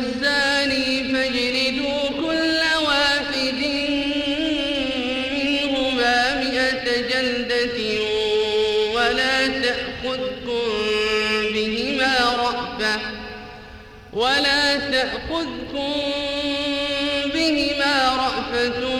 والزاني فاجلدوا كل واحد منهما مئة جلدة ولا تأخذكم بهما رأفة ولا تأخذكم بهما رأفة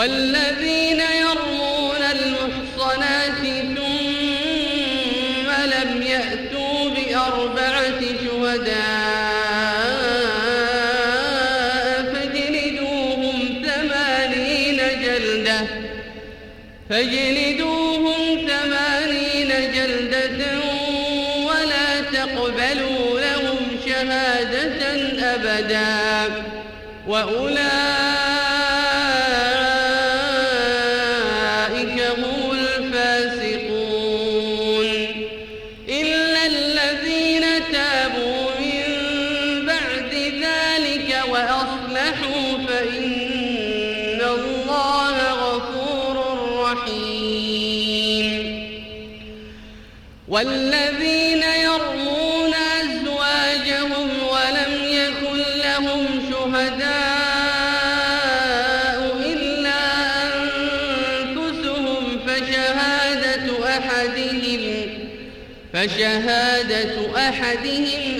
والذين يرمون المحصنات ثم لم يأتوا بأربعة شهداء فاجلدوهم ثمانين جلدة فاجلدوهم ثمانين جلدة ولا تقبلوا لهم شهادة أبدا وأولئك والذين يرمون أزواجهم ولم يكن لهم شهداء إلا أنفسهم فشهادة أحدهم فشهادة أحدهم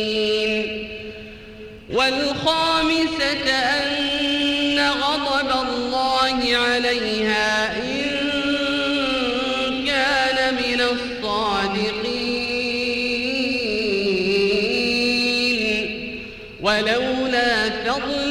والخامسة أن غضب الله عليها إن كان من الصادقين. ولولا فضل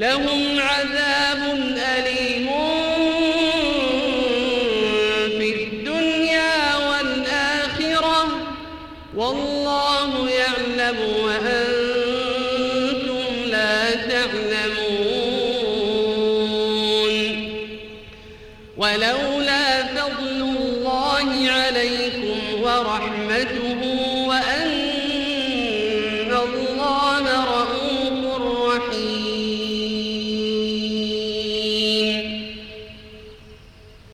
لهم عذاب أليم في الدنيا والآخرة. والله يعلم وأنتم لا تعلمون. ولولا